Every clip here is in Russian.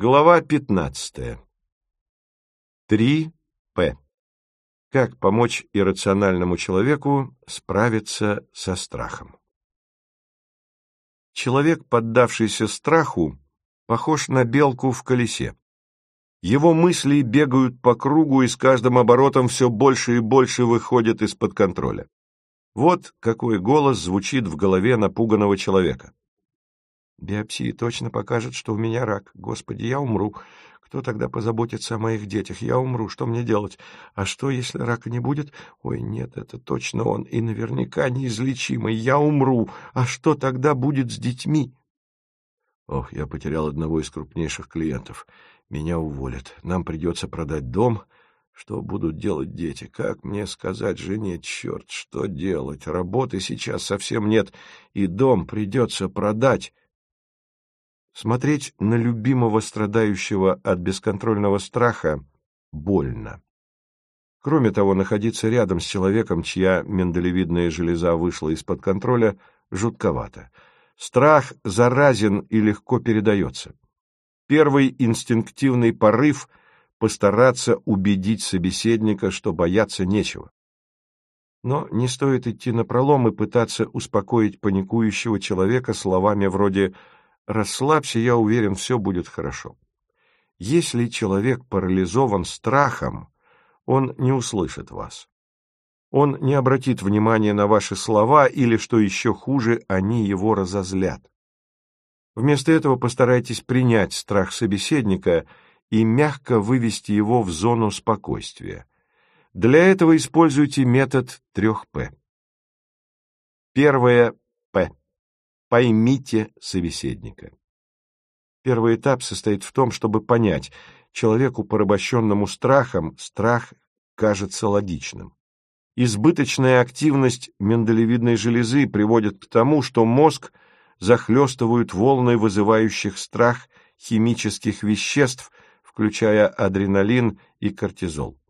Глава 15. 3П. Как помочь иррациональному человеку справиться со страхом? Человек, поддавшийся страху, похож на белку в колесе. Его мысли бегают по кругу и с каждым оборотом все больше и больше выходят из-под контроля. Вот какой голос звучит в голове напуганного человека. Биопсия точно покажет, что у меня рак. Господи, я умру. Кто тогда позаботится о моих детях? Я умру. Что мне делать? А что, если рака не будет? Ой, нет, это точно он. И наверняка неизлечимый. Я умру. А что тогда будет с детьми? Ох, я потерял одного из крупнейших клиентов. Меня уволят. Нам придется продать дом. Что будут делать дети? Как мне сказать жене, черт, что делать? Работы сейчас совсем нет, и дом придется продать. Смотреть на любимого страдающего от бесконтрольного страха больно. Кроме того, находиться рядом с человеком, чья миндалевидная железа вышла из-под контроля, жутковато. Страх заразен и легко передается. Первый инстинктивный порыв — постараться убедить собеседника, что бояться нечего. Но не стоит идти напролом и пытаться успокоить паникующего человека словами вроде Расслабься, я уверен, все будет хорошо. Если человек парализован страхом, он не услышит вас. Он не обратит внимания на ваши слова или, что еще хуже, они его разозлят. Вместо этого постарайтесь принять страх собеседника и мягко вывести его в зону спокойствия. Для этого используйте метод 3П. Первое. Поймите собеседника. Первый этап состоит в том, чтобы понять, человеку, порабощенному страхом, страх кажется логичным. Избыточная активность миндалевидной железы приводит к тому, что мозг захлестывают волны вызывающих страх химических веществ, включая адреналин и кортизол.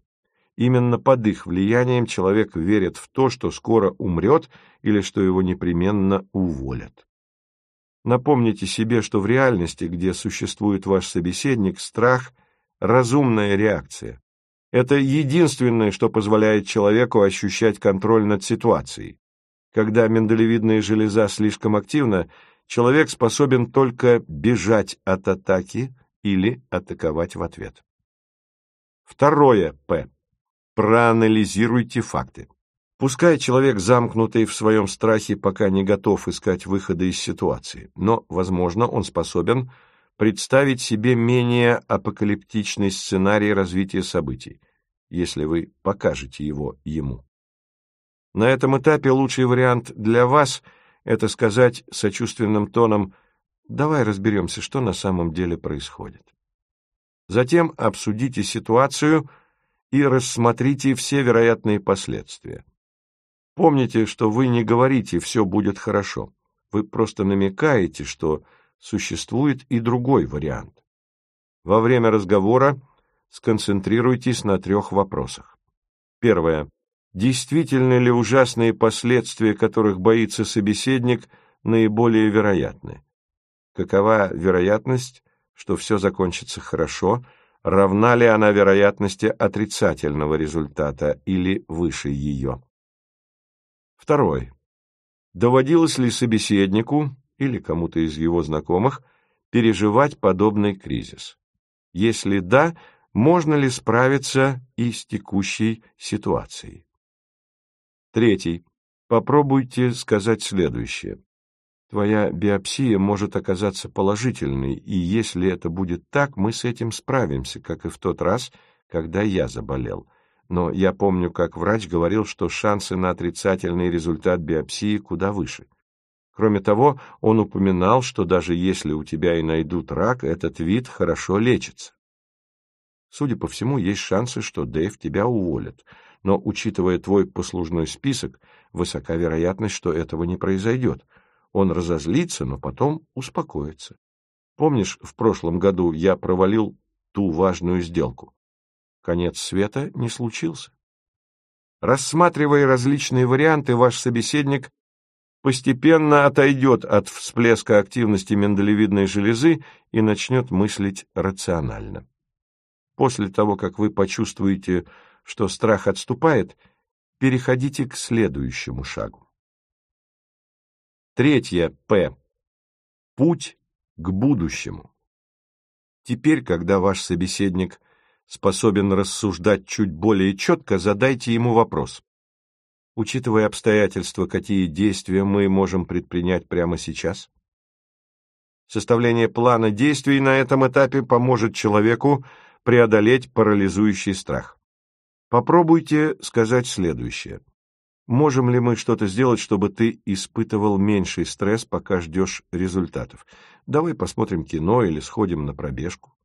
Именно под их влиянием человек верит в то, что скоро умрет или что его непременно уволят. Напомните себе, что в реальности, где существует ваш собеседник, страх – разумная реакция. Это единственное, что позволяет человеку ощущать контроль над ситуацией. Когда миндалевидная железа слишком активна, человек способен только бежать от атаки или атаковать в ответ. Второе П. Проанализируйте факты. Пускай человек, замкнутый в своем страхе, пока не готов искать выхода из ситуации, но, возможно, он способен представить себе менее апокалиптичный сценарий развития событий, если вы покажете его ему. На этом этапе лучший вариант для вас – это сказать сочувственным тоном «давай разберемся, что на самом деле происходит». Затем обсудите ситуацию и рассмотрите все вероятные последствия. Помните, что вы не говорите «все будет хорошо». Вы просто намекаете, что существует и другой вариант. Во время разговора сконцентрируйтесь на трех вопросах. Первое. Действительно ли ужасные последствия, которых боится собеседник, наиболее вероятны? Какова вероятность, что все закончится хорошо, равна ли она вероятности отрицательного результата или выше ее? Второй. Доводилось ли собеседнику или кому-то из его знакомых переживать подобный кризис? Если да, можно ли справиться и с текущей ситуацией? Третий. Попробуйте сказать следующее. Твоя биопсия может оказаться положительной, и если это будет так, мы с этим справимся, как и в тот раз, когда я заболел но я помню, как врач говорил, что шансы на отрицательный результат биопсии куда выше. Кроме того, он упоминал, что даже если у тебя и найдут рак, этот вид хорошо лечится. Судя по всему, есть шансы, что Дэйв тебя уволит, но, учитывая твой послужной список, высока вероятность, что этого не произойдет. Он разозлится, но потом успокоится. Помнишь, в прошлом году я провалил ту важную сделку? Конец света не случился. Рассматривая различные варианты, ваш собеседник постепенно отойдет от всплеска активности миндалевидной железы и начнет мыслить рационально. После того, как вы почувствуете, что страх отступает, переходите к следующему шагу. Третье П. Путь к будущему. Теперь, когда ваш собеседник способен рассуждать чуть более четко, задайте ему вопрос. Учитывая обстоятельства, какие действия мы можем предпринять прямо сейчас? Составление плана действий на этом этапе поможет человеку преодолеть парализующий страх. Попробуйте сказать следующее. Можем ли мы что-то сделать, чтобы ты испытывал меньший стресс, пока ждешь результатов? Давай посмотрим кино или сходим на пробежку.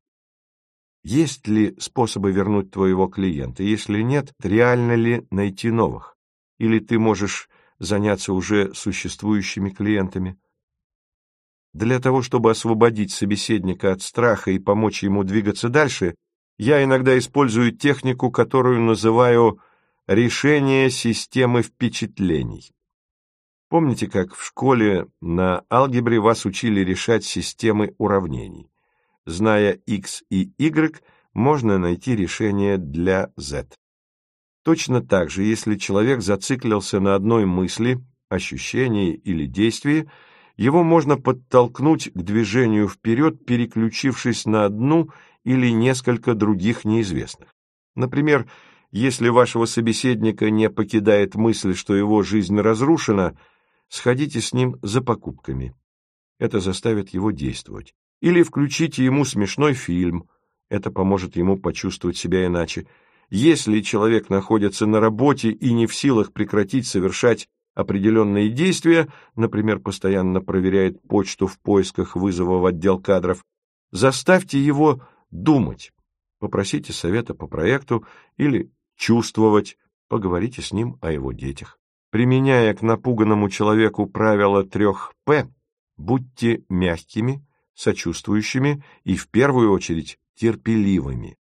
Есть ли способы вернуть твоего клиента? Если нет, реально ли найти новых? Или ты можешь заняться уже существующими клиентами? Для того, чтобы освободить собеседника от страха и помочь ему двигаться дальше, я иногда использую технику, которую называю решение системы впечатлений. Помните, как в школе на алгебре вас учили решать системы уравнений? Зная x и y, можно найти решение для z. Точно так же, если человек зациклился на одной мысли, ощущении или действии, его можно подтолкнуть к движению вперед, переключившись на одну или несколько других неизвестных. Например, если вашего собеседника не покидает мысль, что его жизнь разрушена, сходите с ним за покупками. Это заставит его действовать. Или включите ему смешной фильм. Это поможет ему почувствовать себя иначе. Если человек находится на работе и не в силах прекратить совершать определенные действия, например, постоянно проверяет почту в поисках вызова в отдел кадров, заставьте его думать. Попросите совета по проекту или чувствовать, поговорите с ним о его детях. Применяя к напуганному человеку правило трех «П», будьте мягкими, сочувствующими и, в первую очередь, терпеливыми.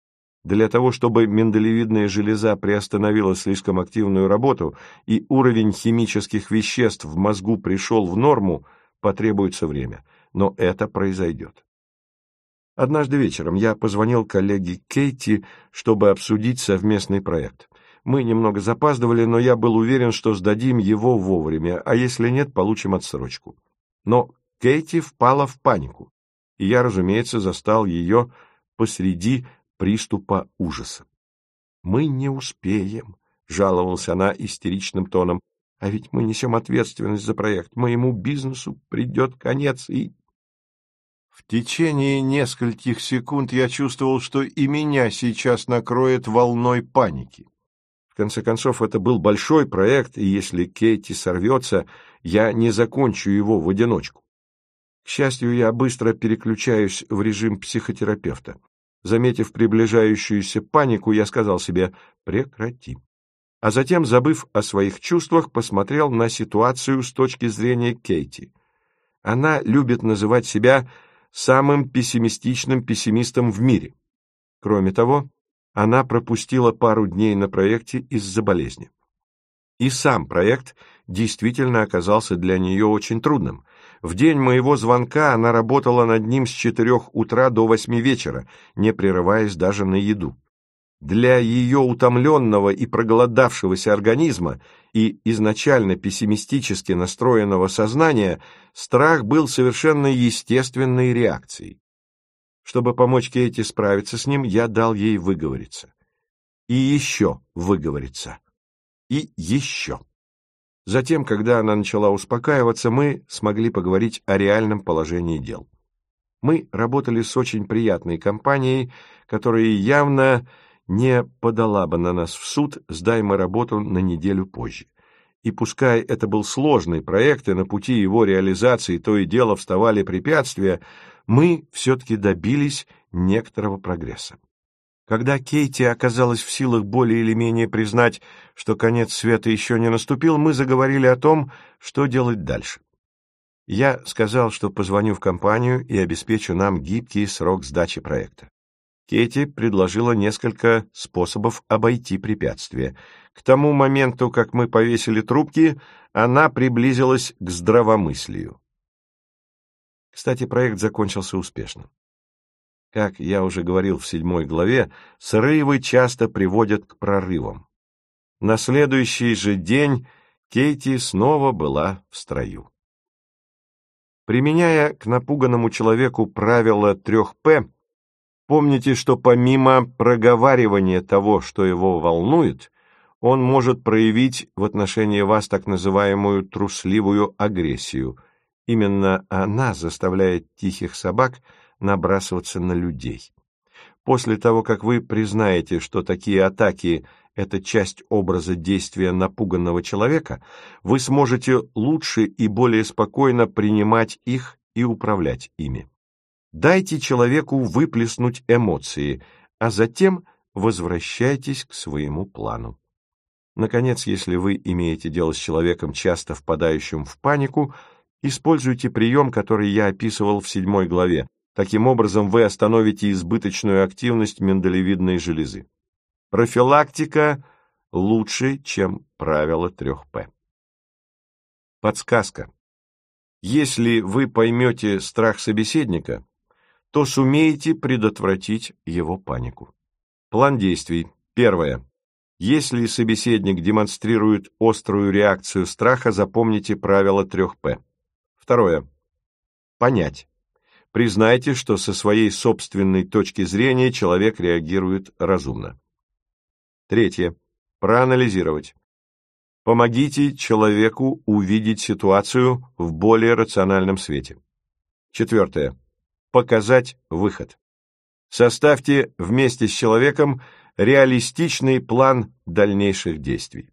Для того, чтобы миндалевидная железа приостановила слишком активную работу и уровень химических веществ в мозгу пришел в норму, потребуется время, но это произойдет. Однажды вечером я позвонил коллеге Кейти, чтобы обсудить совместный проект. Мы немного запаздывали, но я был уверен, что сдадим его вовремя, а если нет, получим отсрочку. Но Кейти впала в панику, и я, разумеется, застал ее посреди приступа ужаса. «Мы не успеем», — жаловалась она истеричным тоном, «а ведь мы несем ответственность за проект. Моему бизнесу придет конец, и в течение нескольких секунд я чувствовал, что и меня сейчас накроет волной паники. В конце концов, это был большой проект, и если Кейти сорвется, я не закончу его в одиночку. Счастью, я быстро переключаюсь в режим психотерапевта. Заметив приближающуюся панику, я сказал себе «прекрати». А затем, забыв о своих чувствах, посмотрел на ситуацию с точки зрения Кейти. Она любит называть себя самым пессимистичным пессимистом в мире. Кроме того, она пропустила пару дней на проекте из-за болезни. И сам проект действительно оказался для нее очень трудным. В день моего звонка она работала над ним с четырех утра до восьми вечера, не прерываясь даже на еду. Для ее утомленного и проголодавшегося организма и изначально пессимистически настроенного сознания страх был совершенно естественной реакцией. Чтобы помочь Кейти справиться с ним, я дал ей выговориться. И еще выговориться. И еще. Затем, когда она начала успокаиваться, мы смогли поговорить о реальном положении дел. Мы работали с очень приятной компанией, которая явно не подала бы на нас в суд, сдай мы работу на неделю позже. И пускай это был сложный проект, и на пути его реализации то и дело вставали препятствия, мы все-таки добились некоторого прогресса. Когда Кейти оказалась в силах более или менее признать, что конец света еще не наступил, мы заговорили о том, что делать дальше. Я сказал, что позвоню в компанию и обеспечу нам гибкий срок сдачи проекта. Кейти предложила несколько способов обойти препятствие. К тому моменту, как мы повесили трубки, она приблизилась к здравомыслию. Кстати, проект закончился успешно. Как я уже говорил в седьмой главе, срывы часто приводят к прорывам. На следующий же день Кейти снова была в строю. Применяя к напуганному человеку правило трех «П», помните, что помимо проговаривания того, что его волнует, он может проявить в отношении вас так называемую трусливую агрессию. Именно она заставляет тихих собак набрасываться на людей. После того, как вы признаете, что такие атаки – это часть образа действия напуганного человека, вы сможете лучше и более спокойно принимать их и управлять ими. Дайте человеку выплеснуть эмоции, а затем возвращайтесь к своему плану. Наконец, если вы имеете дело с человеком, часто впадающим в панику, используйте прием, который я описывал в седьмой главе. Таким образом, вы остановите избыточную активность миндалевидной железы. Профилактика лучше, чем правило 3П. Подсказка. Если вы поймете страх собеседника, то сумеете предотвратить его панику. План действий. Первое. Если собеседник демонстрирует острую реакцию страха, запомните правило 3П. Второе. Понять. Признайте, что со своей собственной точки зрения человек реагирует разумно. Третье. Проанализировать. Помогите человеку увидеть ситуацию в более рациональном свете. Четвертое. Показать выход. Составьте вместе с человеком реалистичный план дальнейших действий.